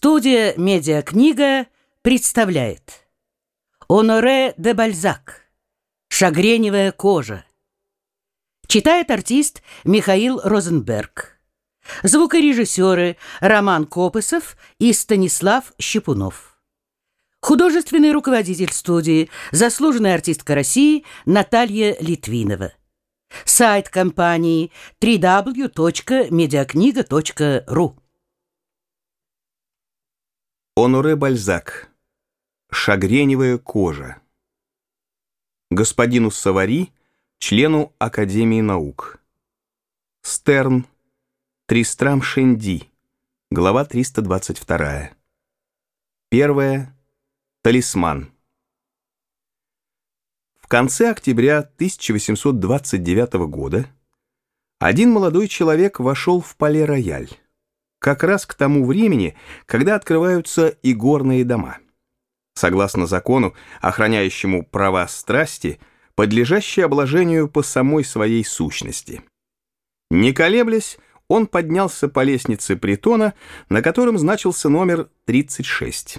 Студия «Медиакнига» представляет. Оноре де Бальзак. «Шагреневая кожа» Читает артист Михаил Розенберг. Звукорежиссеры Роман Копысов и Станислав Щепунов. Художественный руководитель студии, заслуженная артистка России Наталья Литвинова. Сайт компании www.mediakniga.ru Оноре Бальзак. Шагреневая кожа. Господину Савари, члену Академии наук. Стерн. Тристрам Шенди. Глава 322. Первое. Талисман. В конце октября 1829 года один молодой человек вошел в Пале-Рояль как раз к тому времени, когда открываются и горные дома. Согласно закону, охраняющему права страсти, подлежащие обложению по самой своей сущности. Не колеблясь, он поднялся по лестнице притона, на котором значился номер 36.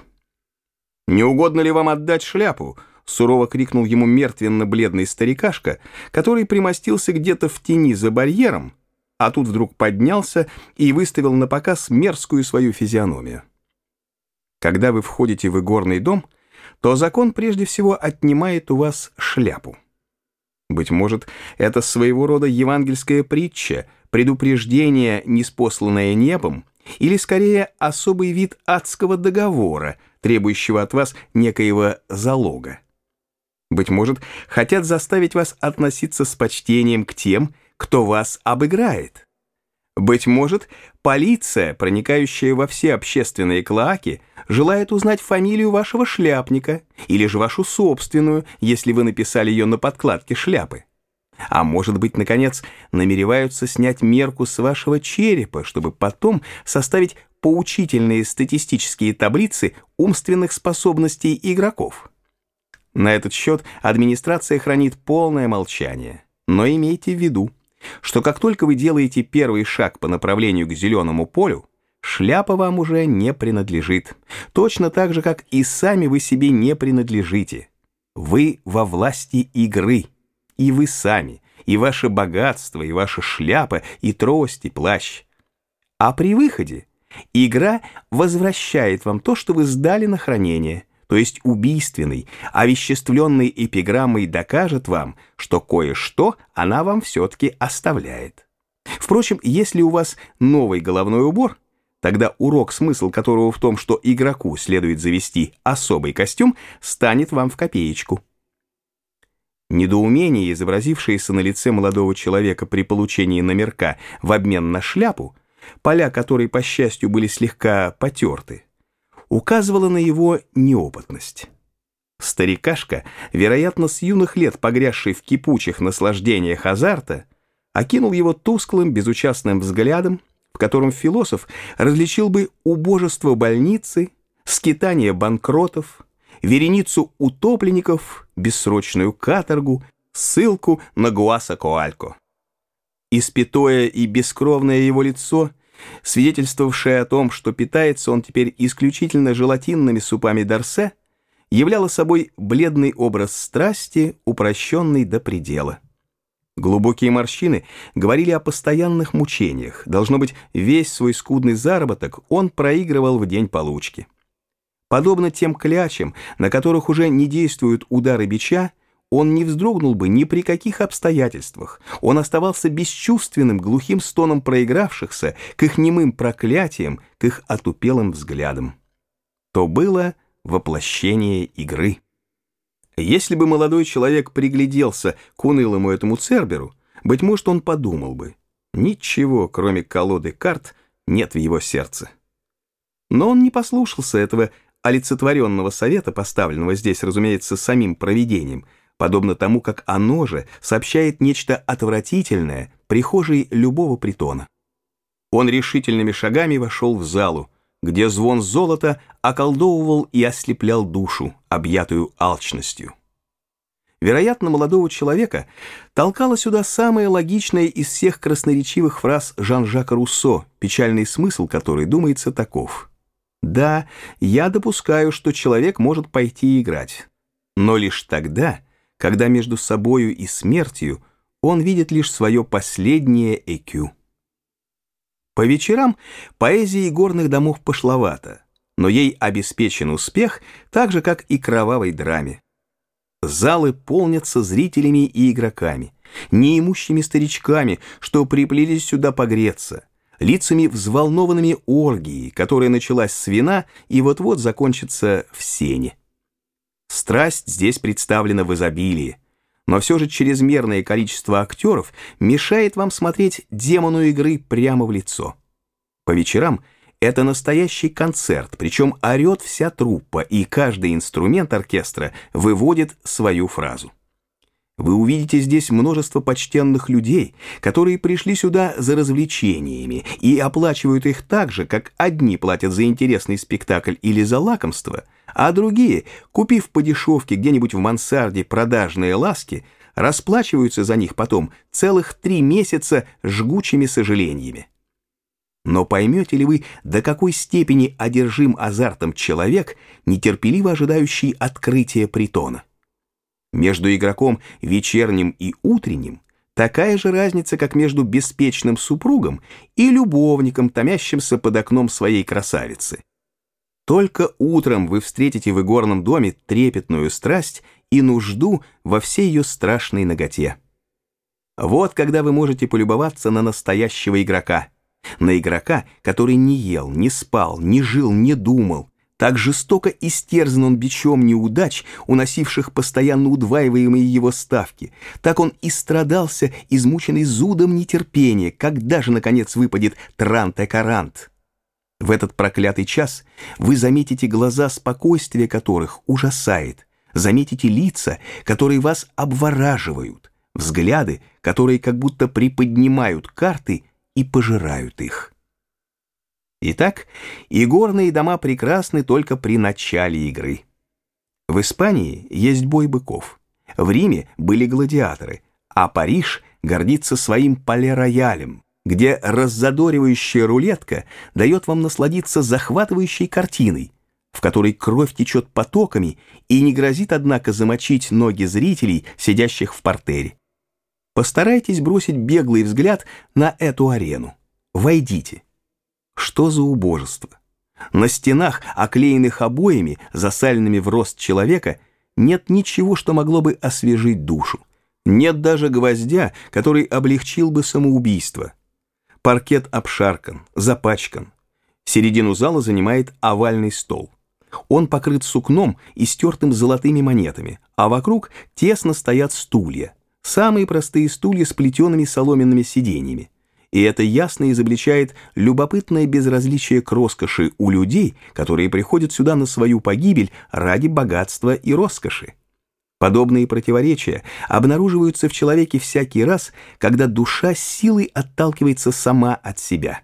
«Не угодно ли вам отдать шляпу?» — сурово крикнул ему мертвенно-бледный старикашка, который примостился где-то в тени за барьером, а тут вдруг поднялся и выставил на показ мерзкую свою физиономию. Когда вы входите в игорный дом, то закон прежде всего отнимает у вас шляпу. Быть может, это своего рода евангельская притча, предупреждение, неспосланное небом, или скорее особый вид адского договора, требующего от вас некоего залога. Быть может, хотят заставить вас относиться с почтением к тем, кто вас обыграет. Быть может, полиция, проникающая во все общественные клоаки, желает узнать фамилию вашего шляпника или же вашу собственную, если вы написали ее на подкладке шляпы. А может быть, наконец, намереваются снять мерку с вашего черепа, чтобы потом составить поучительные статистические таблицы умственных способностей игроков. На этот счет администрация хранит полное молчание. Но имейте в виду, что как только вы делаете первый шаг по направлению к зеленому полю, шляпа вам уже не принадлежит. Точно так же, как и сами вы себе не принадлежите. Вы во власти игры. И вы сами, и ваше богатство, и ваша шляпа, и трость, и плащ. А при выходе игра возвращает вам то, что вы сдали на хранение – то есть убийственной, овеществленной эпиграммой докажет вам, что кое-что она вам все-таки оставляет. Впрочем, если у вас новый головной убор, тогда урок, смысл которого в том, что игроку следует завести особый костюм, станет вам в копеечку. Недоумение, изобразившееся на лице молодого человека при получении номерка в обмен на шляпу, поля которой, по счастью, были слегка потерты, указывало на его неопытность. Старикашка, вероятно, с юных лет погрязший в кипучих наслаждениях азарта, окинул его тусклым, безучастным взглядом, в котором философ различил бы убожество больницы, скитание банкротов, вереницу утопленников, бессрочную каторгу, ссылку на Гуаса-Коалько. Испятое и бескровное его лицо свидетельствовавшая о том, что питается он теперь исключительно желатинными супами Дарсе, являла собой бледный образ страсти, упрощенный до предела. Глубокие морщины говорили о постоянных мучениях. Должно быть, весь свой скудный заработок он проигрывал в день получки. Подобно тем клячам, на которых уже не действуют удары бича, он не вздрогнул бы ни при каких обстоятельствах. Он оставался бесчувственным, глухим стоном проигравшихся, к их немым проклятиям, к их отупелым взглядам. То было воплощение игры. Если бы молодой человек пригляделся к унылому этому Церберу, быть может, он подумал бы, ничего, кроме колоды карт, нет в его сердце. Но он не послушался этого олицетворенного совета, поставленного здесь, разумеется, самим провидением — подобно тому, как оно же сообщает нечто отвратительное прихожей любого притона. Он решительными шагами вошел в залу, где звон золота околдовывал и ослеплял душу, объятую алчностью. Вероятно, молодого человека толкала сюда самая логичная из всех красноречивых фраз Жан-Жака Руссо, печальный смысл которой, думается, таков. Да, я допускаю, что человек может пойти играть. Но лишь тогда, когда между собою и смертью он видит лишь свое последнее ЭКЮ. По вечерам поэзии горных домов пошловата, но ей обеспечен успех, так же, как и кровавой драме. Залы полнятся зрителями и игроками, неимущими старичками, что приплелись сюда погреться, лицами взволнованными оргии, которая началась с вина и вот-вот закончится в сене. Страсть здесь представлена в изобилии, но все же чрезмерное количество актеров мешает вам смотреть демону игры прямо в лицо. По вечерам это настоящий концерт, причем орет вся труппа, и каждый инструмент оркестра выводит свою фразу. Вы увидите здесь множество почтенных людей, которые пришли сюда за развлечениями и оплачивают их так же, как одни платят за интересный спектакль или за лакомство, а другие, купив по дешевке где-нибудь в мансарде продажные ласки, расплачиваются за них потом целых три месяца жгучими сожалениями. Но поймете ли вы, до какой степени одержим азартом человек, нетерпеливо ожидающий открытия притона? Между игроком вечерним и утренним такая же разница, как между беспечным супругом и любовником, томящимся под окном своей красавицы. Только утром вы встретите в игорном доме трепетную страсть и нужду во всей ее страшной ноготе. Вот когда вы можете полюбоваться на настоящего игрока. На игрока, который не ел, не спал, не жил, не думал, так жестоко истерзан он бичом неудач, уносивших постоянно удваиваемые его ставки. Так он и страдался, измученный зудом нетерпения, когда же, наконец, выпадет транте-карант. В этот проклятый час вы заметите глаза спокойствия которых ужасает, заметите лица, которые вас обвораживают, взгляды, которые как будто приподнимают карты и пожирают их. Итак, игорные дома прекрасны только при начале игры. В Испании есть бой быков, в Риме были гладиаторы, а Париж гордится своим поле-роялем, где раззадоривающая рулетка дает вам насладиться захватывающей картиной, в которой кровь течет потоками и не грозит, однако, замочить ноги зрителей, сидящих в портере. Постарайтесь бросить беглый взгляд на эту арену. Войдите. Что за убожество? На стенах, оклеенных обоями, засаленными в рост человека, нет ничего, что могло бы освежить душу. Нет даже гвоздя, который облегчил бы самоубийство. Паркет обшаркан, запачкан. Середину зала занимает овальный стол. Он покрыт сукном и стертым золотыми монетами, а вокруг тесно стоят стулья. Самые простые стулья с плетеными соломенными сиденьями и это ясно изобличает любопытное безразличие к роскоши у людей, которые приходят сюда на свою погибель ради богатства и роскоши. Подобные противоречия обнаруживаются в человеке всякий раз, когда душа силой отталкивается сама от себя.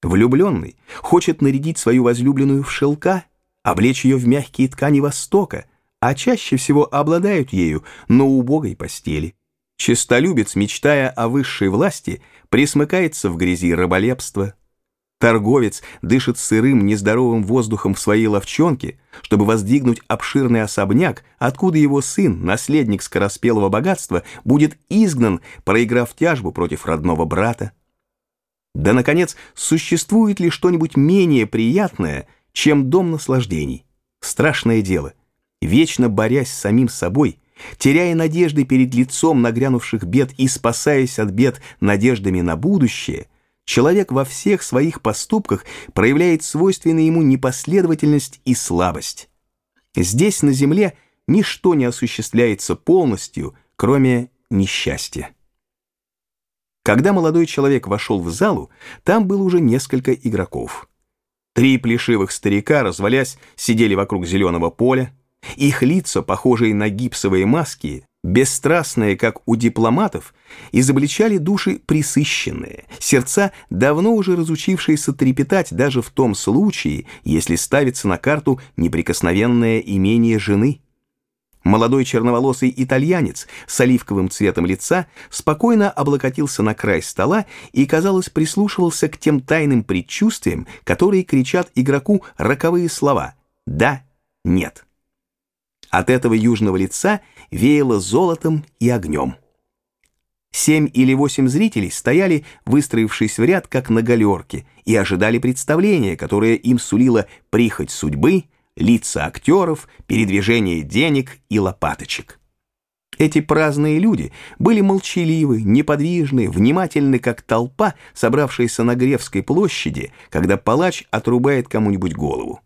Влюбленный хочет нарядить свою возлюбленную в шелка, облечь ее в мягкие ткани Востока, а чаще всего обладают ею на убогой постели. Честолюбец, мечтая о высшей власти, присмыкается в грязи раболепства. Торговец дышит сырым, нездоровым воздухом в своей ловчонке, чтобы воздвигнуть обширный особняк, откуда его сын, наследник скороспелого богатства, будет изгнан, проиграв тяжбу против родного брата. Да, наконец, существует ли что-нибудь менее приятное, чем дом наслаждений? Страшное дело. Вечно борясь с самим собой – теряя надежды перед лицом нагрянувших бед и спасаясь от бед надеждами на будущее, человек во всех своих поступках проявляет свойственную ему непоследовательность и слабость. Здесь, на земле, ничто не осуществляется полностью, кроме несчастья. Когда молодой человек вошел в залу, там было уже несколько игроков. Три плешивых старика, развалясь, сидели вокруг зеленого поля, их лица, похожие на гипсовые маски, бесстрастные, как у дипломатов, изобличали души присыщенные, сердца, давно уже разучившиеся трепетать даже в том случае, если ставится на карту неприкосновенное имение жены. Молодой черноволосый итальянец с оливковым цветом лица спокойно облокотился на край стола и, казалось, прислушивался к тем тайным предчувствиям, которые кричат игроку роковые слова «да», «нет». От этого южного лица веяло золотом и огнем. Семь или восемь зрителей стояли, выстроившись в ряд, как на галерке, и ожидали представления, которое им сулило прихоть судьбы, лица актеров, передвижение денег и лопаточек. Эти праздные люди были молчаливы, неподвижны, внимательны, как толпа, собравшаяся на Гревской площади, когда палач отрубает кому-нибудь голову.